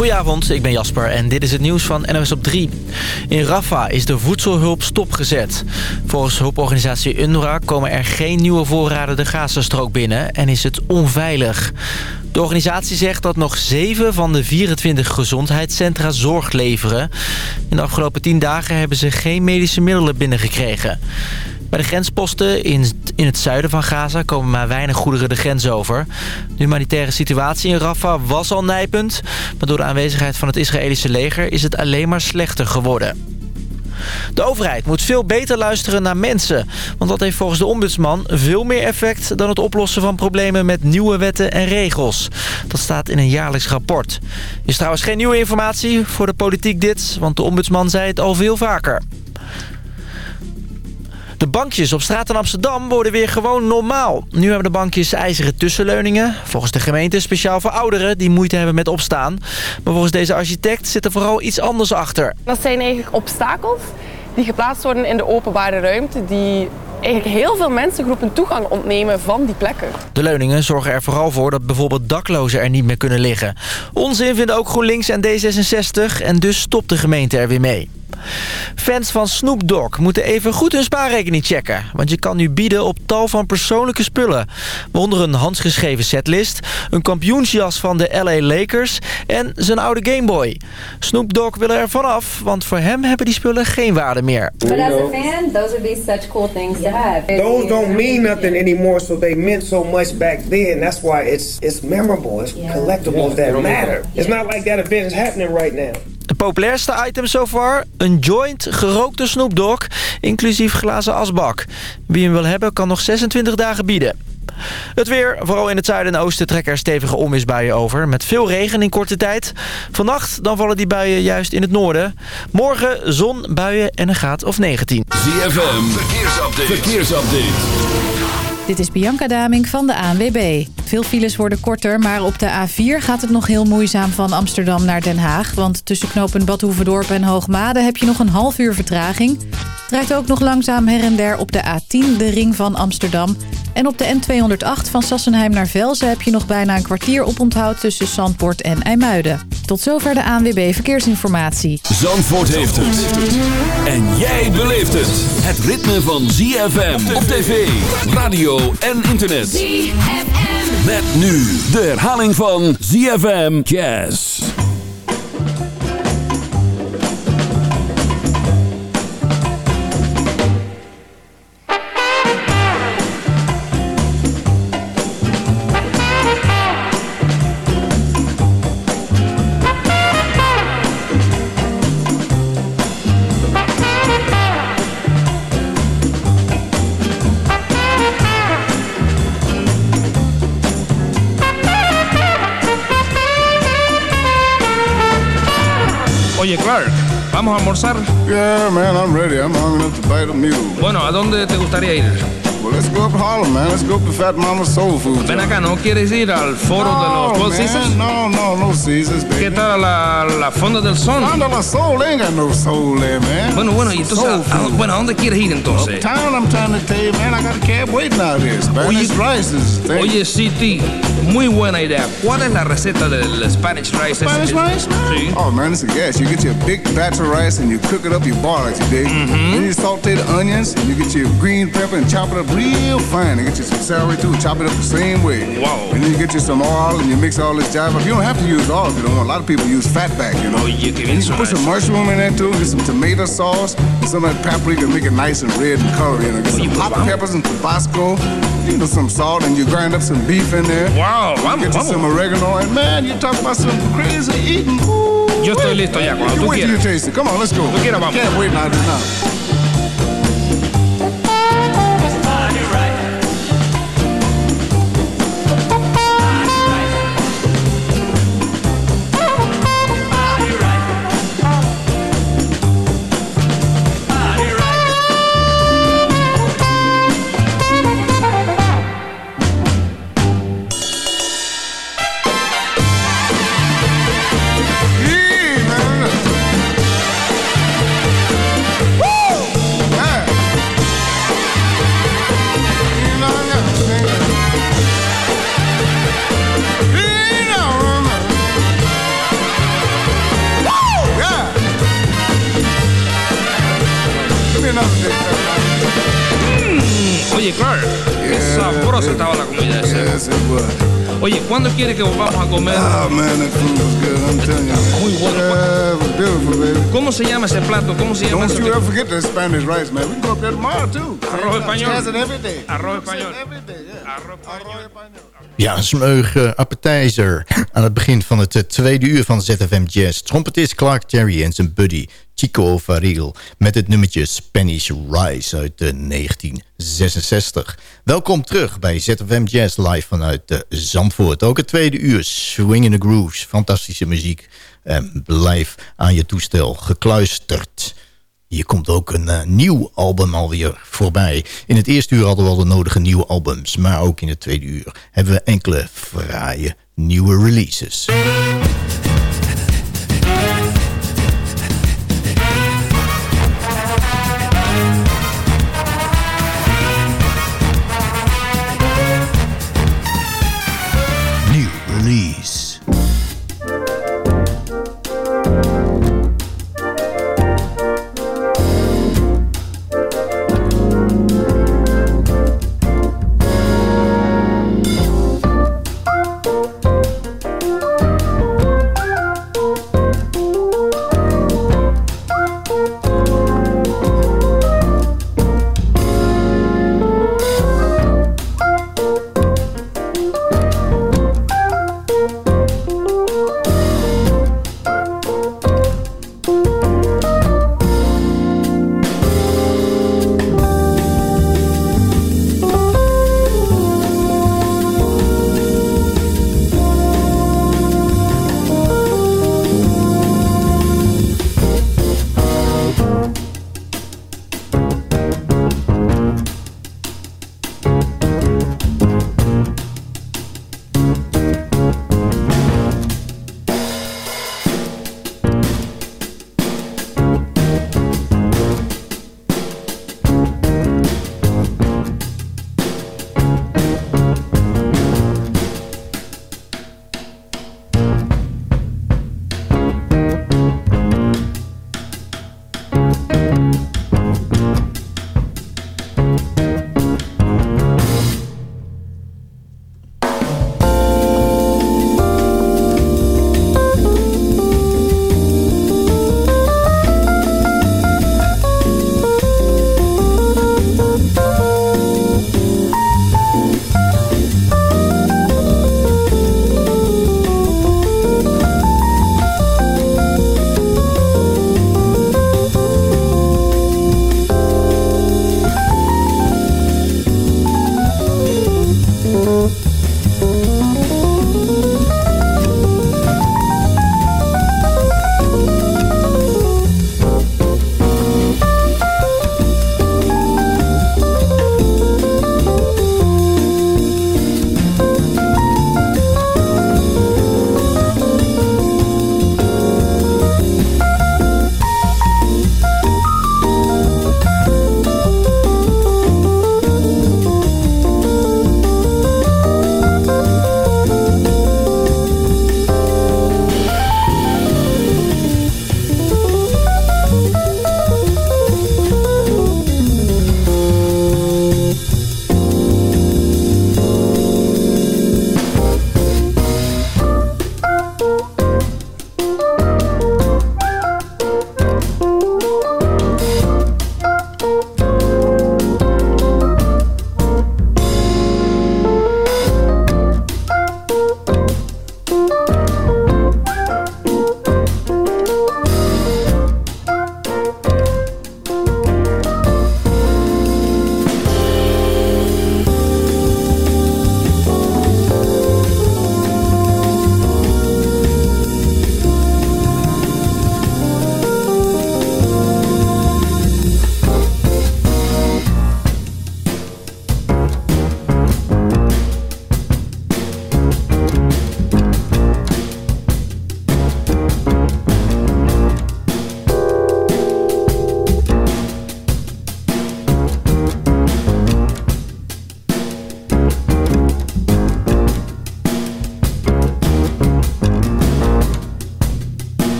Goedenavond, ik ben Jasper en dit is het nieuws van NOS op 3. In Rafah is de voedselhulp stopgezet. Volgens hulporganisatie UNRWA komen er geen nieuwe voorraden de Gazastrook binnen en is het onveilig. De organisatie zegt dat nog 7 van de 24 gezondheidscentra zorg leveren. In de afgelopen 10 dagen hebben ze geen medische middelen binnengekregen. Bij de grensposten in, in het zuiden van Gaza komen maar weinig goederen de grens over. De humanitaire situatie in Rafah was al nijpend... maar door de aanwezigheid van het Israëlische leger is het alleen maar slechter geworden. De overheid moet veel beter luisteren naar mensen. Want dat heeft volgens de ombudsman veel meer effect... dan het oplossen van problemen met nieuwe wetten en regels. Dat staat in een jaarlijks rapport. Is trouwens geen nieuwe informatie voor de politiek dit... want de ombudsman zei het al veel vaker. De bankjes op straat in Amsterdam worden weer gewoon normaal. Nu hebben de bankjes ijzeren tussenleuningen. Volgens de gemeente speciaal voor ouderen die moeite hebben met opstaan. Maar volgens deze architect zit er vooral iets anders achter. Dat zijn eigenlijk obstakels die geplaatst worden in de openbare ruimte... die eigenlijk heel veel mensengroepen toegang ontnemen van die plekken. De leuningen zorgen er vooral voor dat bijvoorbeeld daklozen er niet meer kunnen liggen. Onzin vinden ook GroenLinks en D66 en dus stopt de gemeente er weer mee. Fans van Snoop Dogg moeten even goed hun spaarrekening checken. Want je kan nu bieden op tal van persoonlijke spullen. Waaronder een handgeschreven setlist, een kampioensjas van de LA Lakers en zijn oude Gameboy. Snoop Dogg wil er vanaf, want voor hem hebben die spullen geen waarde meer. But as a fan, those would be such cool things to have. Those don't mean nothing anymore, so they meant so much back then. That's why it's it's memorable. It's collectibles that matter. It's not like that event is happening right now. De populairste item so far? Een joint gerookte Snoop inclusief glazen asbak. Wie hem wil hebben kan nog 26 dagen bieden. Het weer, vooral in het zuiden en oosten trekken er stevige onweersbuien over. Met veel regen in korte tijd. Vannacht dan vallen die buien juist in het noorden. Morgen zon, buien en een graad of 19. ZFM, verkeersupdate. Dit is Bianca Daming van de ANWB. Veel files worden korter, maar op de A4 gaat het nog heel moeizaam van Amsterdam naar Den Haag. Want tussen knopen Badhoevedorp en Hoogmade heb je nog een half uur vertraging. Draait ook nog langzaam her en der op de A10, de ring van Amsterdam. En op de N208 van Sassenheim naar Velzen heb je nog bijna een kwartier op onthoud tussen Zandpoort en IJmuiden. Tot zover de ANWB Verkeersinformatie. Zandvoort heeft het. En jij beleeft het. Het ritme van ZFM op tv, radio en internet. ZFM. Met nu de herhaling van ZFM Jazz. Oye, Clark, ¿vamos a almorzar? Yeah, man, I'm ready. I'm hungry enough to bite a mule. Bueno, ¿a dónde te gustaría ir? Well, let's go up Harlem, man. Let's go up to Fat Mama's Soul Food. Ven acá, ¿no quieres ir al foro no, de los Four Seasons? No, no, no Caesars, baby. ¿Qué tal la, la Fonda del Sol? Fonda del Sol, they ain't got no soul there, man. Bueno, bueno, y entonces, ¿a, bueno, ¿a dónde quieres ir entonces? Uptown, I'm trying to tell you, man, I got a cab waiting out here. Spanish rice is thing. Oye, City, muy buena idea. ¿Cuál es la receta del Spanish rice? Spanish rice, man? Sí. Oh, man, it's a gas. You get your big batch of rice and you cook it up, you boil it, you dig? Mm-hmm. Then you saute the onions, and you get your green pepper and chop it up real fine. And get you some celery too, chop it up the same way. Wow. And then you get you some oil and you mix all this jive up. You don't have to use oil if you don't want. A lot of people use fat back, you know. Oh, Qué bien And you suena put some mushroom in there too, get some tomato sauce, and some of that paprika, make it nice and red and colorfy. You know, get Oye, some hot peppers and Tabasco, you know, some salt, and you grind up some beef in there. Wow, vamos, Get you some oregano, and man, you talk about some crazy eating. Ooh, Yo estoy listo ya, cuando tú you quieras. taste it. Come on, let's go. quieras, vamos. Can't wait now. ¿Cuándo quiere que volvamos a comer? Oh man, that food was good. I'm telling you. Muy bueno. Yeah, it was beautiful, baby. ¿Cómo se llama ese plato? ¿Cómo se llama Don't ese you ever forget that Spanish rice, man. We can go up there tomorrow too. Arroz español. Every day. Arroz español. Every day, yeah. Arroz español. Ja, een smeuige appetizer aan het begin van het eh, tweede uur van ZFM Jazz. Trompetist Clark Terry en zijn buddy Chico Faril met het nummertje Spanish Rice uit de 1966. Welkom terug bij ZFM Jazz live vanuit de Zandvoort. Ook het tweede uur, Swing in the Grooves, fantastische muziek. En blijf aan je toestel gekluisterd. Hier komt ook een eh, nieuw album alweer voorbij. In het eerste uur hadden we al de nodige nieuwe albums. Maar ook in het tweede uur hebben we enkele fraaie nieuwe releases.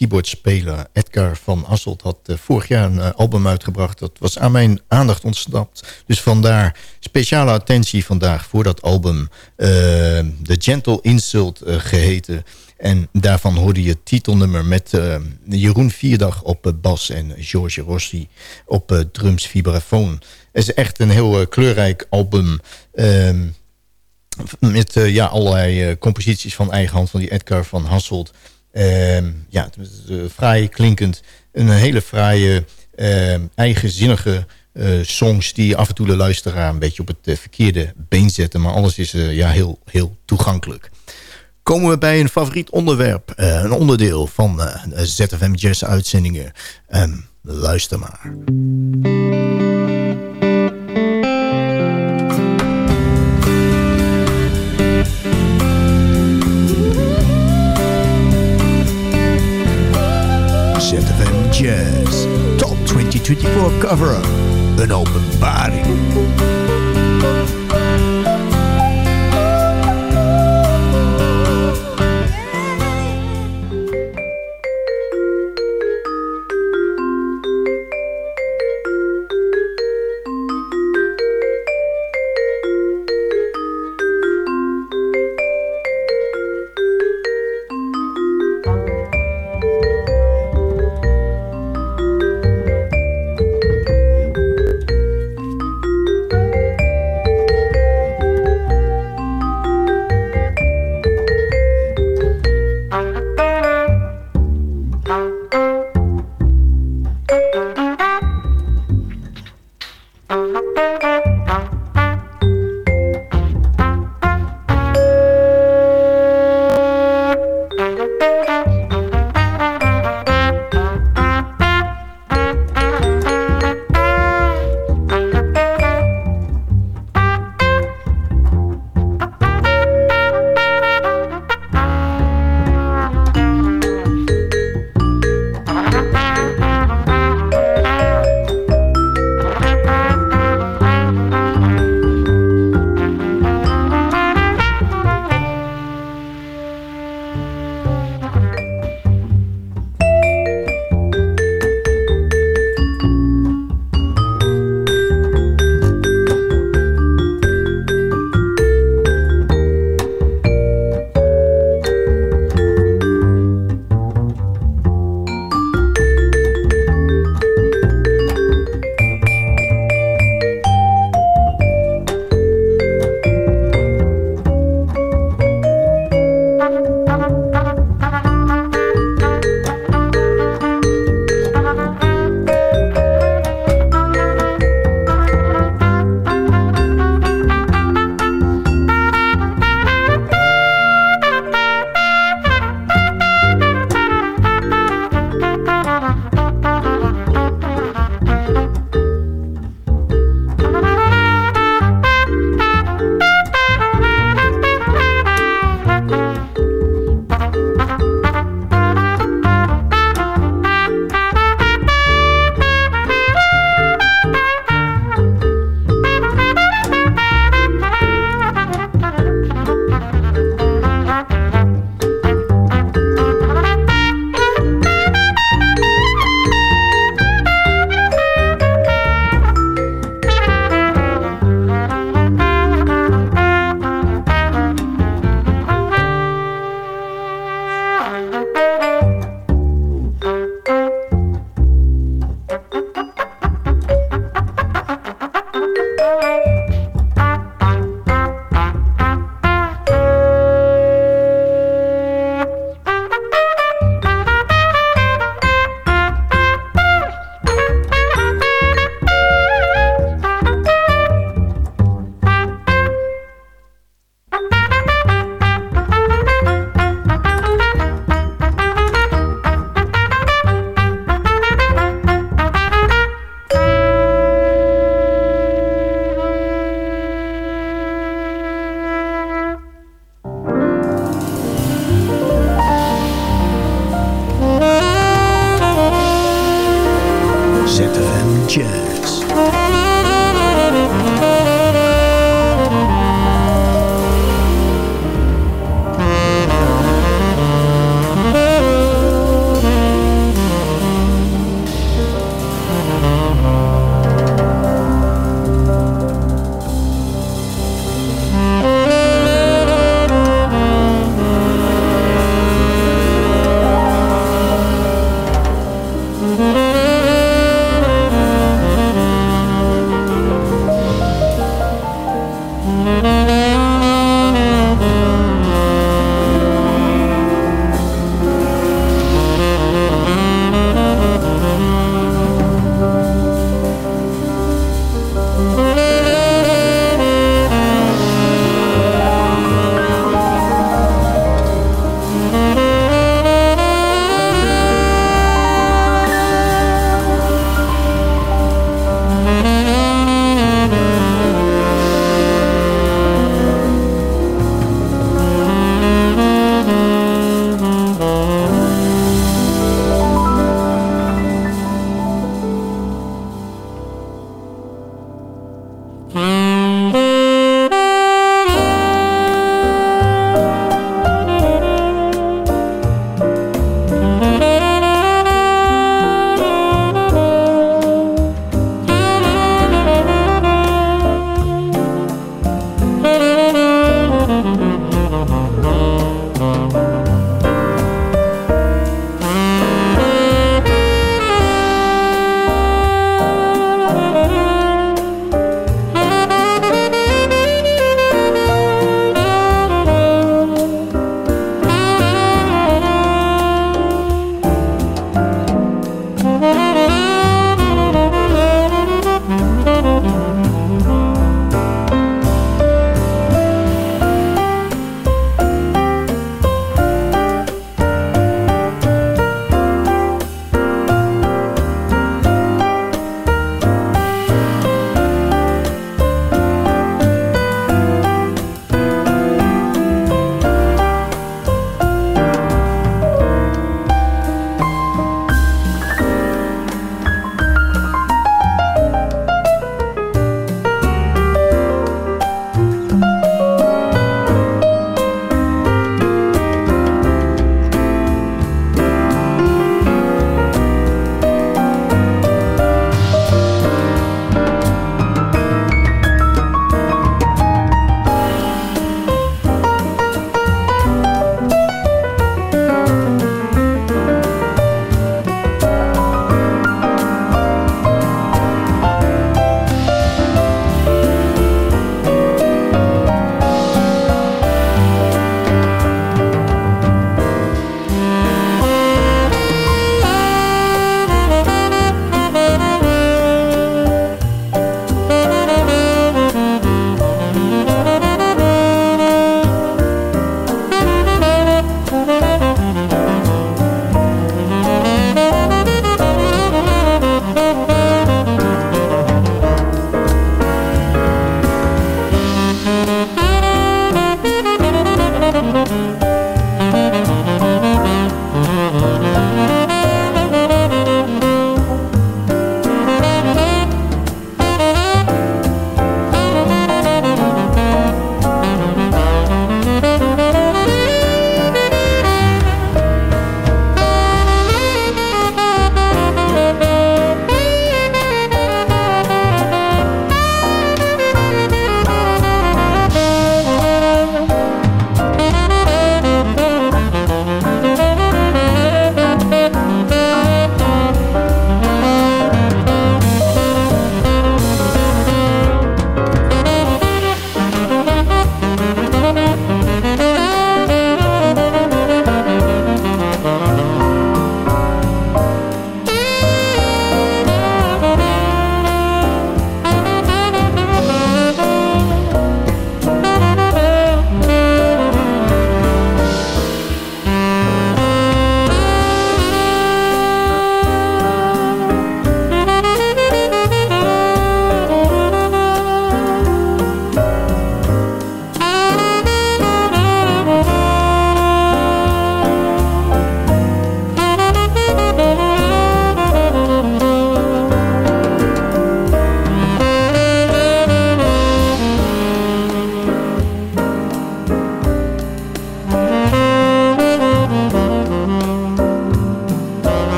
Keyboardspeler Edgar van Asselt had vorig jaar een album uitgebracht. Dat was aan mijn aandacht ontsnapt. Dus vandaar speciale attentie vandaag voor dat album. The Gentle Insult geheten. En daarvan hoorde je titelnummer met Jeroen Vierdag op bas en George Rossi op drums vibrafoon. Het is echt een heel kleurrijk album... Ehm, met ja, allerlei composities van eigen hand van die Edgar van Hasselt. Uh, ja, uh, fraai klinkend. Een hele fraaie, ehm, eigenzinnige songs die af en toe de luisteraar een beetje op het verkeerde been zetten. Maar alles is ja, heel, heel toegankelijk. Komen we bij een favoriet onderwerp. een onderdeel van ZFM Jazz uitzendingen. Um, luister maar. 1924 cover of An Open Body.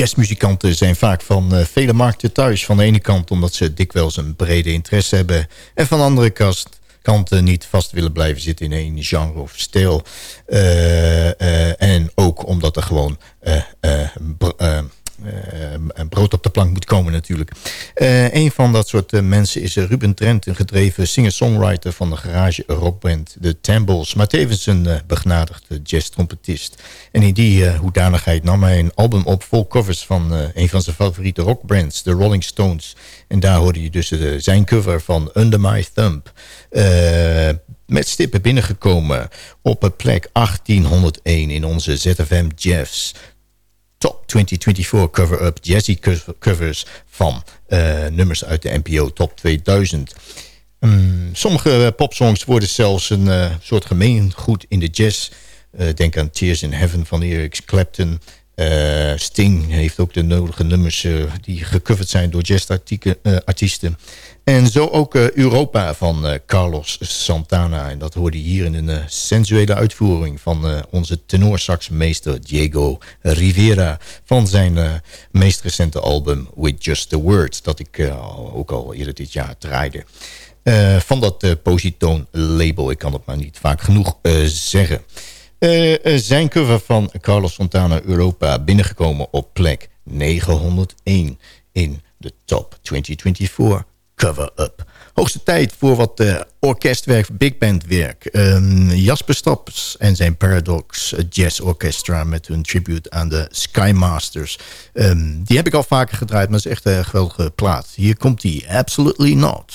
Jazzmuzikanten zijn vaak van uh, vele markten thuis. Van de ene kant omdat ze dikwijls een brede interesse hebben. En van de andere kant kanten niet vast willen blijven zitten in één genre of stijl. en ook omdat er gewoon uh, brood op de plank moet komen natuurlijk. Uh, een van dat soort uh, mensen is Ruben Trent, een gedreven singer-songwriter van de garage rockband The Tambles, maar tevens een begnadigde jazz-trompetist. En in die hoedanigheid nam hij een album op vol covers van een van zijn favoriete rockbands, The Rolling Stones. En daar hoorde je dus zijn cover van Under My Thumb. met stippen binnengekomen op plek 1801 in onze ZFM Top 2024 cover-up jazzy covers van uh, nummers uit de NPO Top 2000. Um, sommige popsongs worden zelfs een uh, soort gemeengoed in de jazz. Denk aan Tears in Heaven van Eric Clapton. Sting heeft ook de nodige nummers die gecoverd zijn door jazzartiesten. En zo ook uh, Europa van uh, Carlos Santana. En dat hoorde je hier in een uh, sensuele uitvoering van onze tenorsaxmeester Diego Rivera. Van zijn meest recente album With Just The Words. Dat ik ook al eerder dit jaar draaide. van dat Positone label. Ik kan het maar niet vaak genoeg zeggen. zijn cover van Carlos Santana Europa binnengekomen op plek 901 in de top 2024 cover-up. Hoogste tijd voor wat uh, orkestwerk, big band werk. Um, Jasper Staps en zijn Paradox Jazz Orchestra... met hun tribute aan de Skymasters. Um, die heb ik al vaker gedraaid, maar het is echt een geweldige plaat. Hier komt die, Absolutely Not.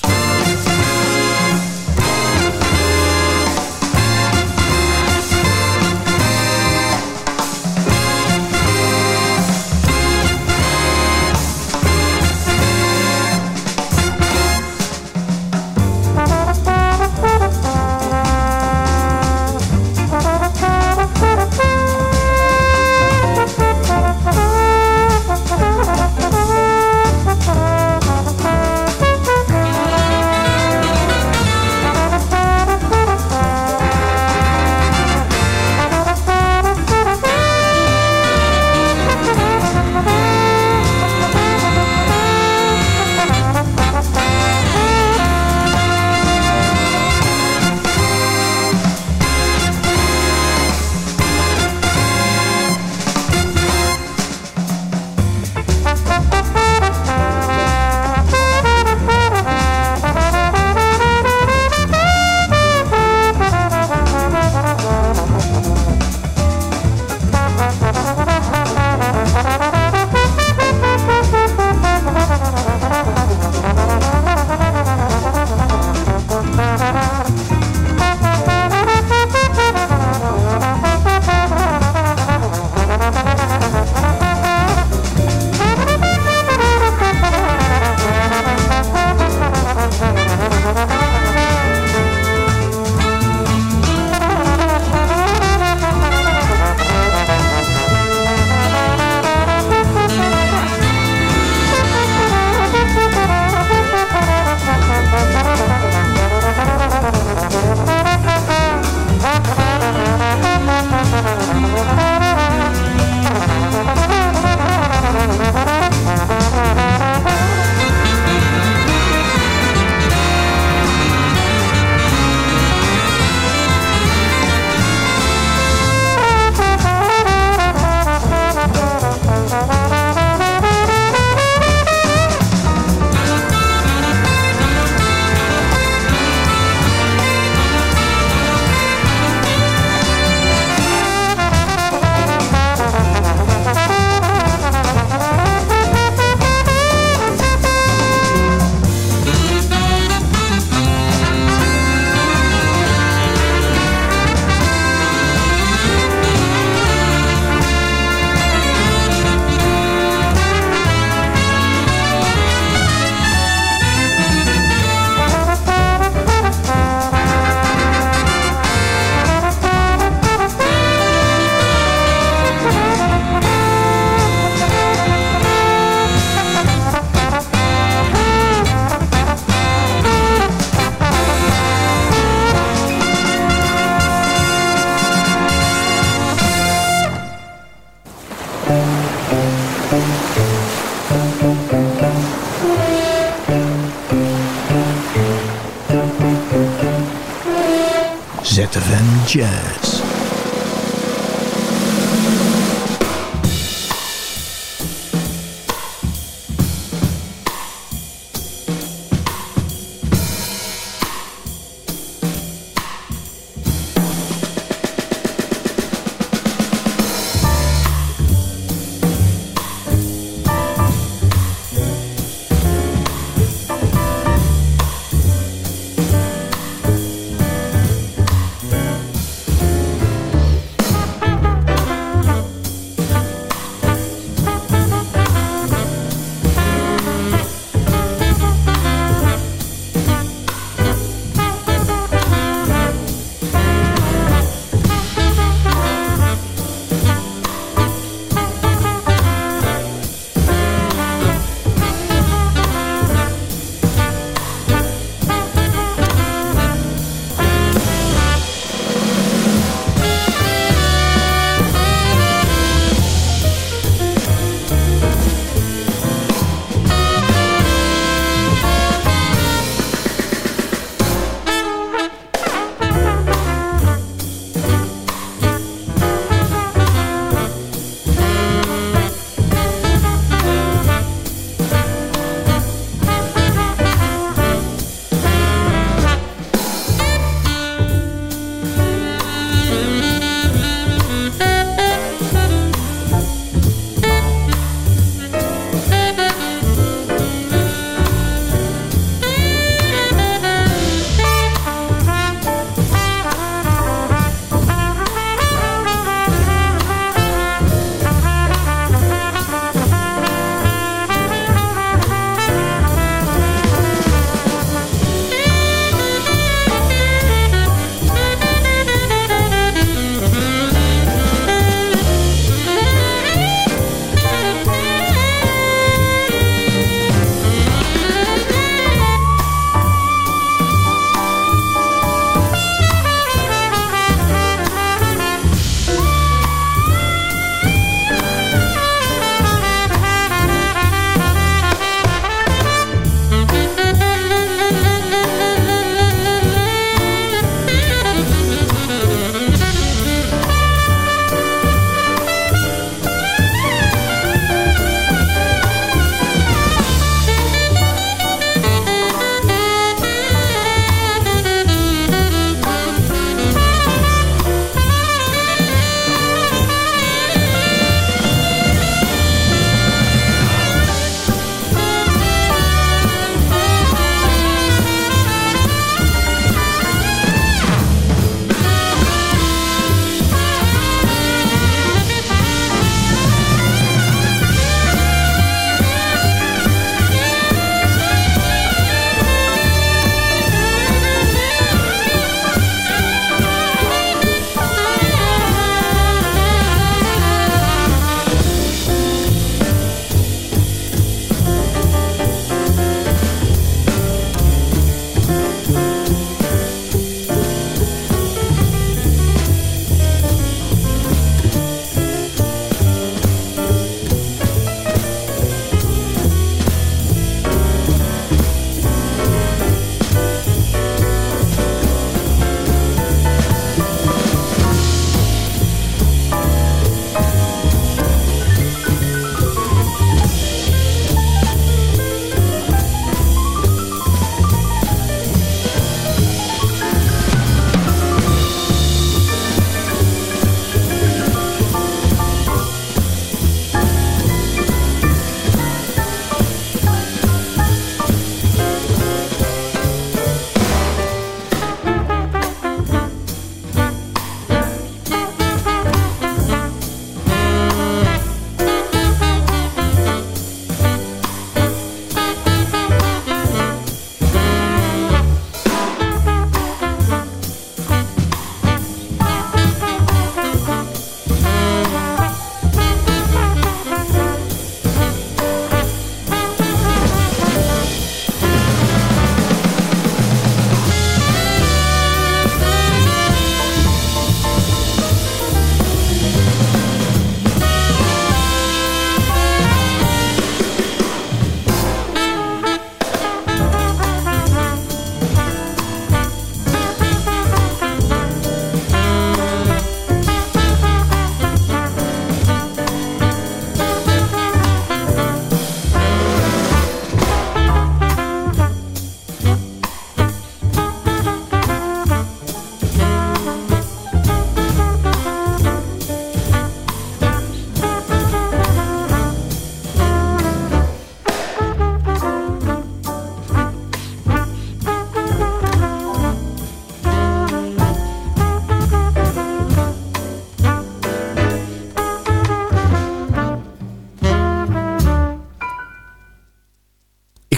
见。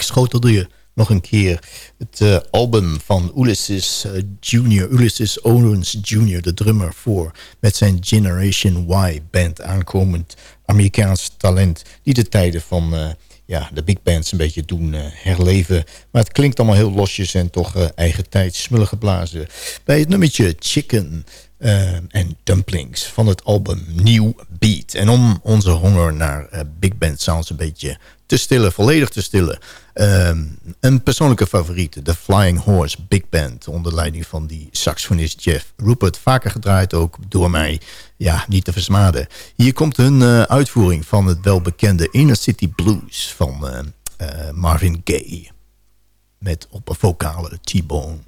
Jazz. ik schotelde je nog een keer het uh, album van Ulysses uh, Jr., Ulysses Owens Jr., de drummer voor, met zijn Generation Y band, aankomend Amerikaans talent, die de tijden van uh, ja, de big bands een beetje doen herleven. Maar het klinkt allemaal heel losjes en toch eigen tijd smullen geblazen. Bij het nummertje Chicken en Dumplings van het album New Beat. En om onze honger naar big band sounds een beetje te stillen, volledig te stillen. Um, een persoonlijke favoriet, de Flying Horse Big Band... onder leiding van die saxofonist Jeff Rupert. Vaker gedraaid ook door mij, ja, niet te versmaden. Hier komt hun uh, uitvoering van het welbekende Inner City Blues... van uh, uh, Marvin Gaye. Met op een vocale T-Bone.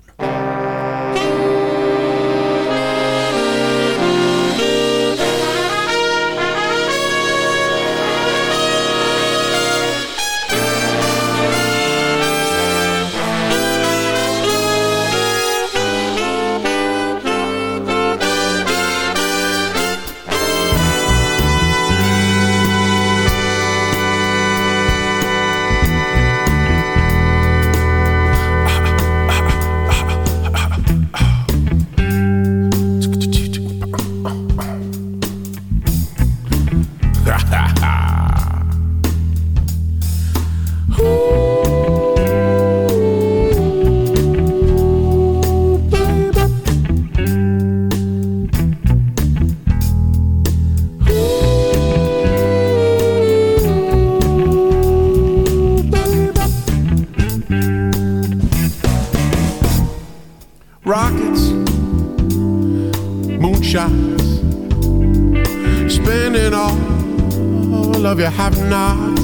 all of your have-nots.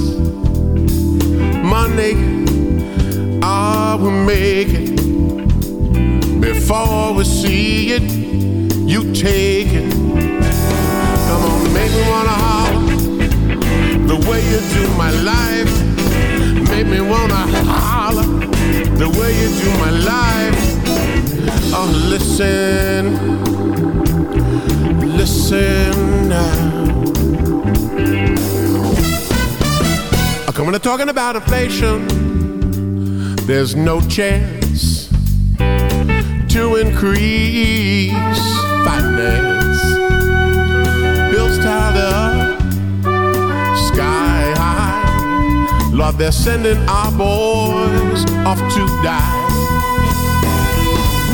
Monday, I will make it. Before we see it, you take it. Come on, make me wanna holler. The way you do my life, make me wanna holler. The way you do my life. Oh, listen, listen now. There's no chance to increase finance. Bills tied up, sky high. Lord, they're sending our boys off to die.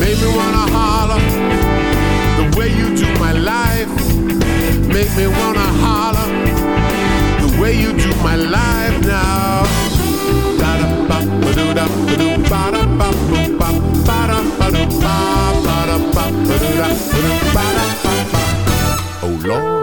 Make me wanna holler the way you do my life. Make me wanna holler way you do my life now. Da da ba ba do da ba do ba da ba ba ba ba da ba do ba ba da ba ba do da ba do ba da ba ba. Oh Lord.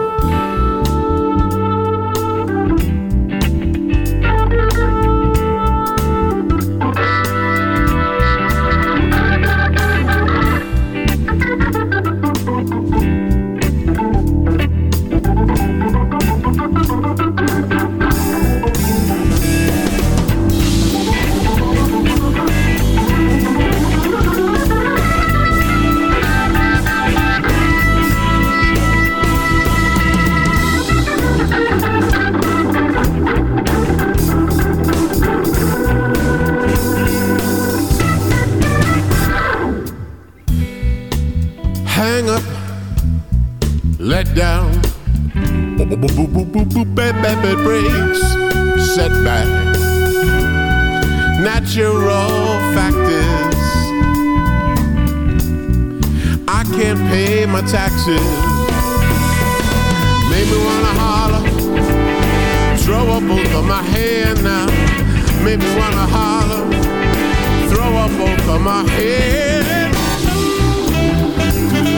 Bad breaks, setback, natural factors. I can't pay my taxes. Made me wanna holler, throw up both of my hands now. Made me wanna holler, throw up both of my hands.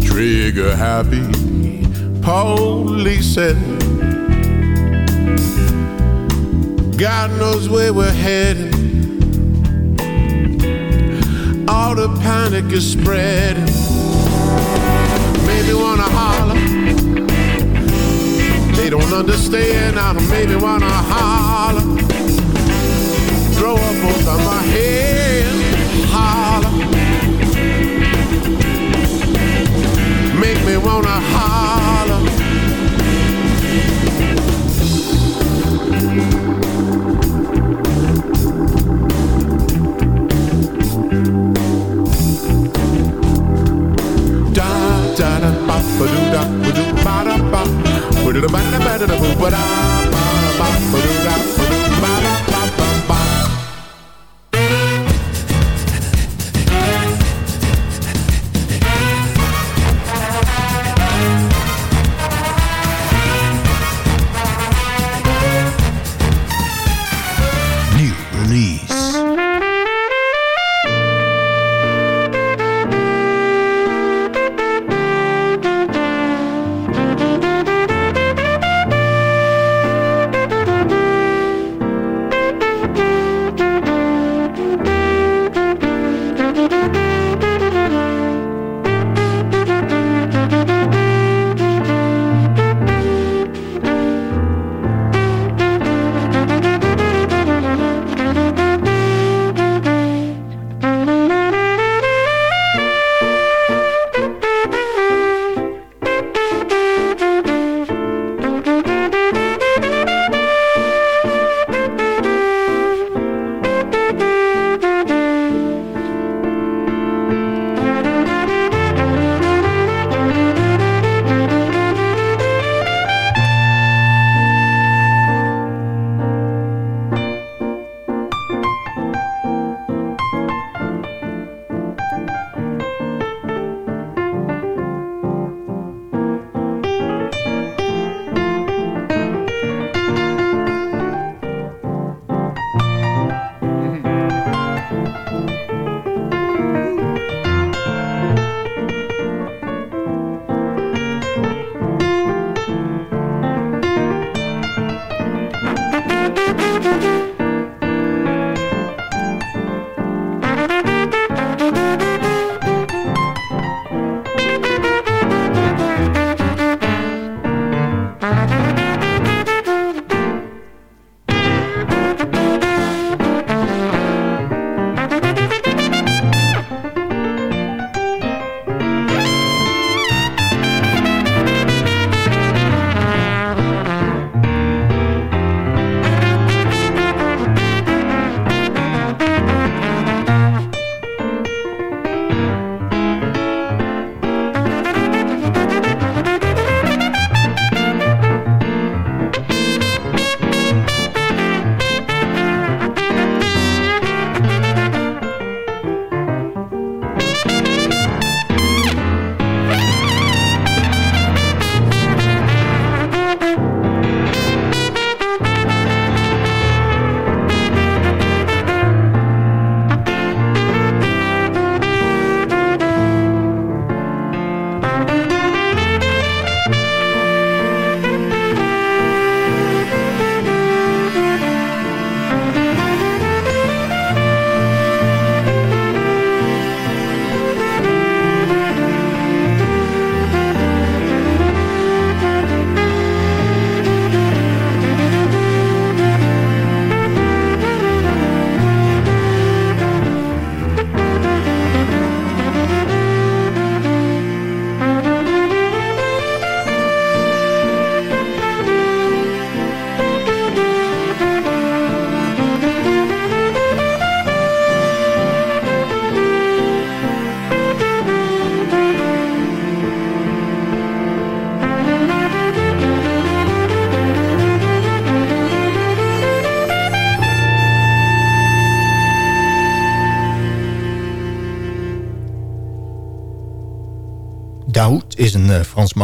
Trigger happy, police said. God knows where we're heading. All the panic is spreading. Maybe wanna holler. They don't understand. I don't maybe wanna holler. Throw up of my head, wanna holler. da da da ba ba do da ba do ba da ba ba da ba da ba da da ba da ba ba ba do da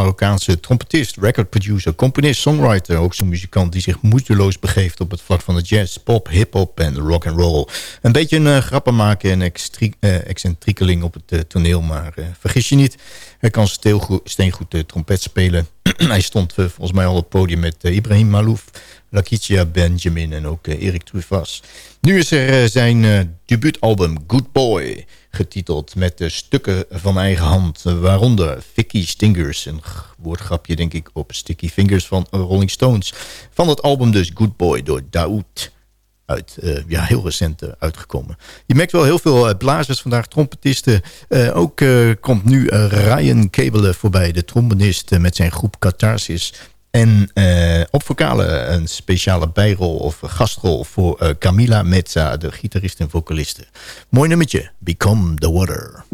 Frans-Marokkaanse trompetist, recordproducer, componist, songwriter. Ook zo'n muzikant die zich moeiteloos begeeft op het vlak van de jazz, pop, hip-hop en rock and roll. Een beetje een uh, grappenmaker en excentriekeling op het toneel, maar vergis je niet. Hij kan steengoed trompet spelen. hij stond volgens mij al op het podium met Ibrahim Malouf, Lakitia Benjamin en ook Erik Truffas. Nu is er zijn debuutalbum Good Boy getiteld met de stukken van eigen hand. Waaronder Vicky Stingers, een woordgrapje denk ik op Sticky Fingers van Rolling Stones. Van het album dus Good Boy door Daoud. Uit, uh, ja, heel recent uh, uitgekomen. Je merkt wel heel veel uh, blazers vandaag, trompetisten. ook komt nu Ryan Kabelen voorbij, de trombonist met zijn groep Catharsis. En op vocalen een speciale bijrol of gastrol voor Camila Mezza, de gitarist en vocaliste. Mooi nummertje, Become the Water.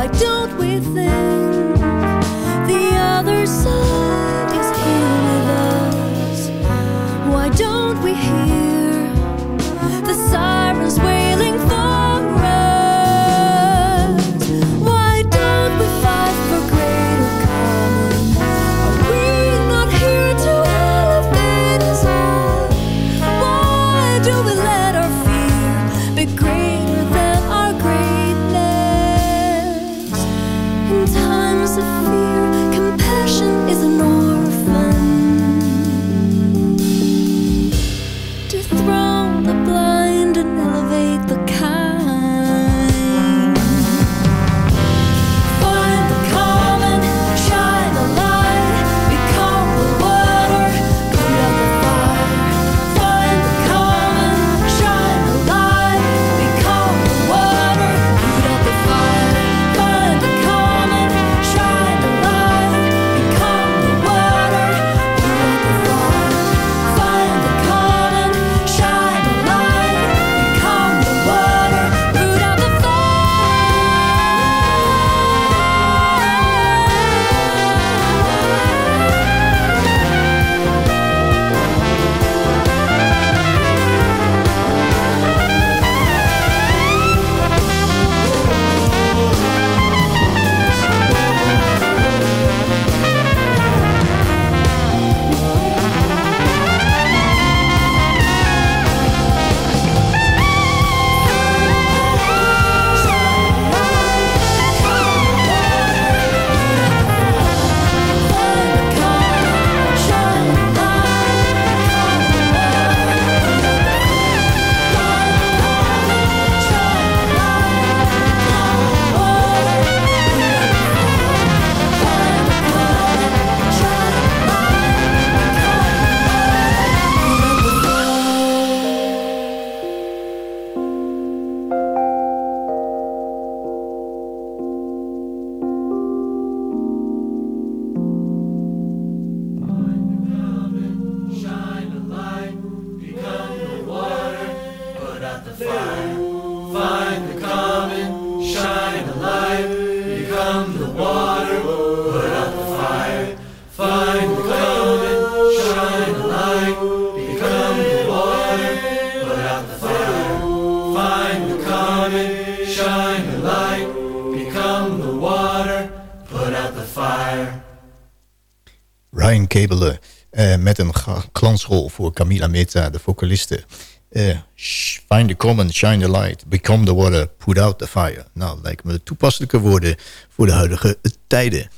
Why don't we think the other side is here with us? Why don't we hear voor Camila Meta, de vocaliste. Eh, find the common, shine the light, become the water, put out the fire. Nou, lijken me toepasselijke woorden voor de huidige tijden.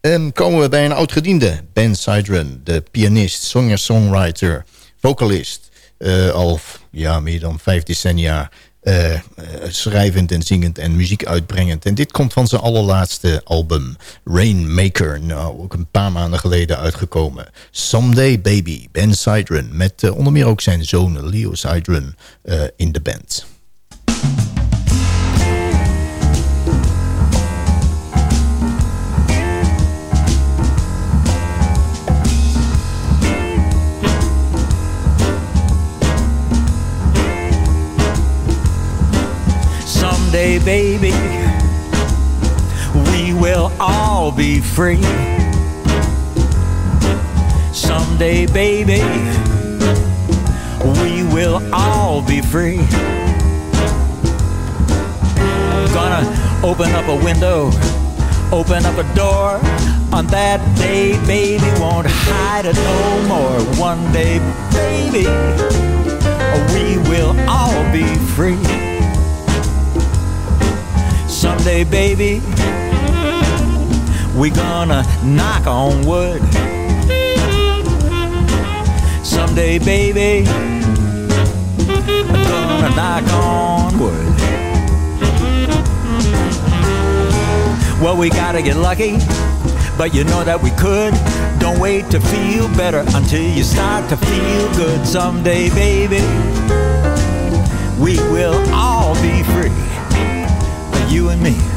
En komen we bij een oud-gediende, Ben Sidran, de pianist, zanger-songwriter, vocalist. eh, al ja, meer dan vijf decennia eh, eh, schrijvend en zingend en muziek uitbrengend. En dit komt van zijn allerlaatste album, Rainmaker. Nou, ook een paar maanden geleden uitgekomen. Someday Baby, Ben Sidran. Met eh, onder meer ook zijn zoon Leo Sidran in de band. Someday, baby, we will all be free. Someday, baby, we will all be free. Gonna open up a window, open up a door. On that day, baby, won't hide it no more. One day, baby, we will all be free. Someday, baby, we gonna knock on wood. Someday, baby, gonna knock on wood. Well, we gotta get lucky, but you know that we could. Don't wait to feel better until you start to feel good. Someday, baby, we will all be free you and me.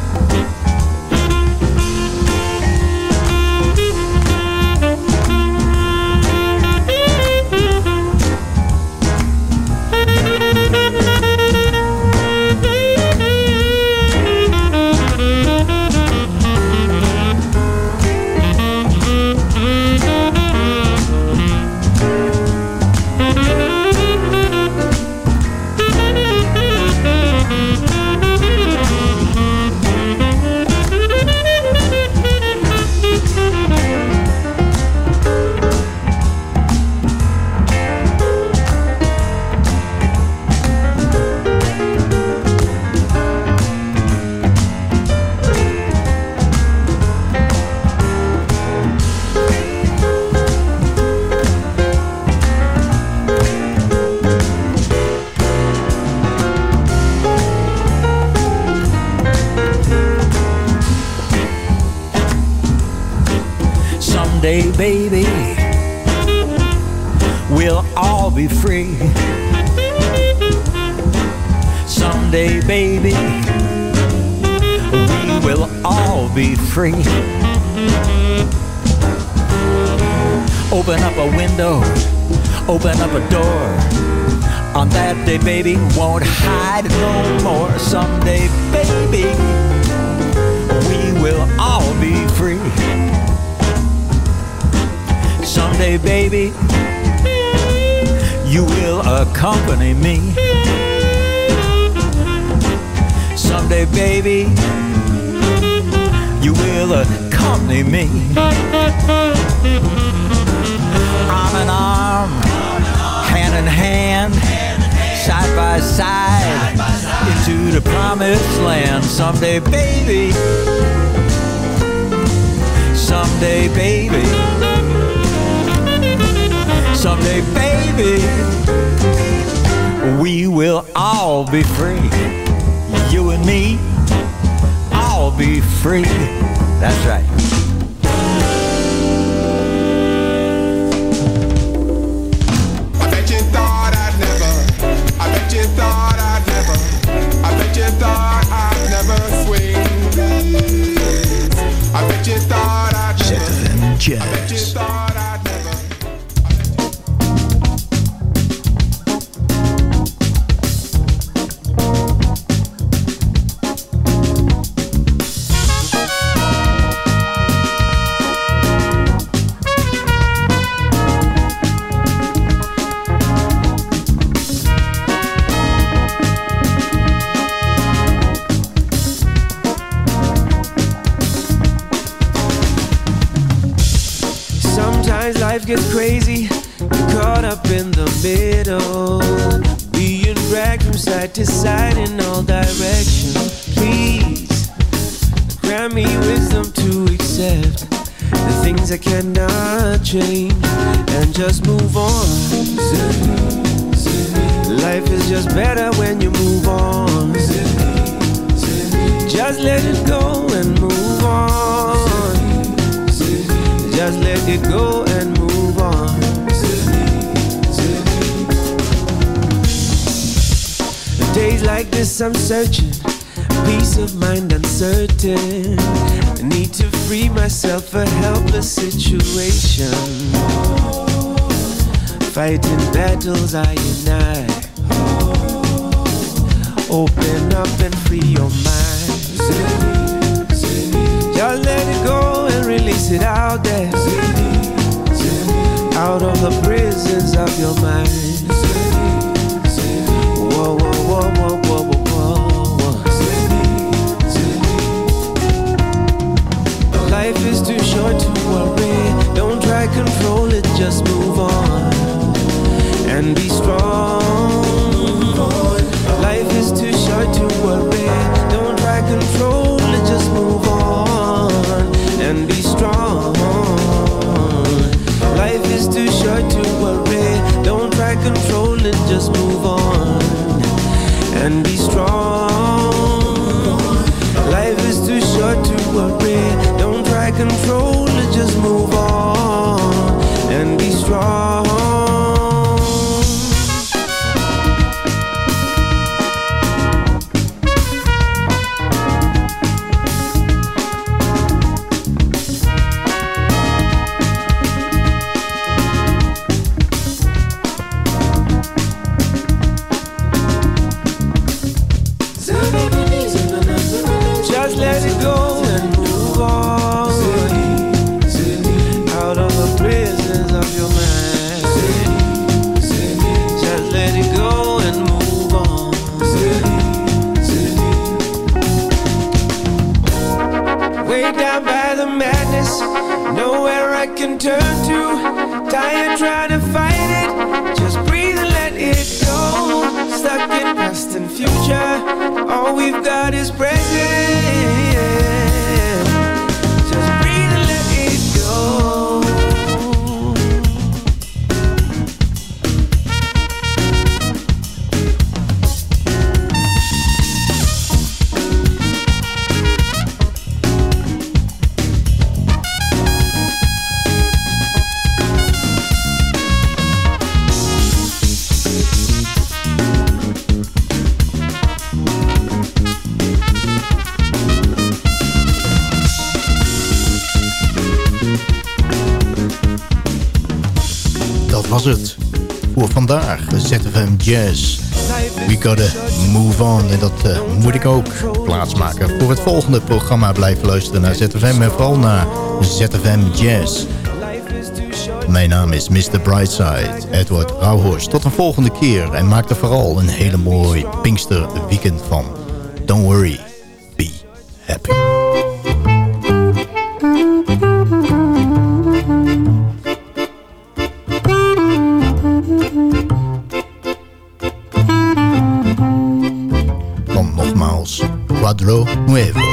Baby, we'll all be free. Someday, baby, we will all be free. Open up a window, open up a door. On that day, baby, won't hide no more. Someday, baby, we will all be free. Someday, baby, you will accompany me. Someday, baby, you will accompany me. Arm in arm, hand in hand, side by side, into the promised land. Someday, baby, someday, baby. Someday, baby, we will all be free. You and me, all be free. That's right. Searching. Peace of mind uncertain. Need to free myself a helpless situation. Fighting battles I I. Open up and free your mind. Just let it go and release it out there. Out of the prisons of your mind. Whoa, whoa, whoa, whoa, Life is too short to worry. Don't try control it, just move on and be strong. Life is too short to worry. Don't try control it, just move on and be strong. Life is too short to worry. Don't try control it, just move on and be strong. Jazz. We gotta move on. En dat eh, moet ik ook plaatsmaken. Voor het volgende programma blijven luisteren naar ZFM. En vooral naar ZFM Jazz. Mijn naam is Mr. Brightside, Edward Rauhorst. Tot een volgende keer. En maak er vooral een hele mooi Pinkster weekend van. Don't worry, be happy. nuevo.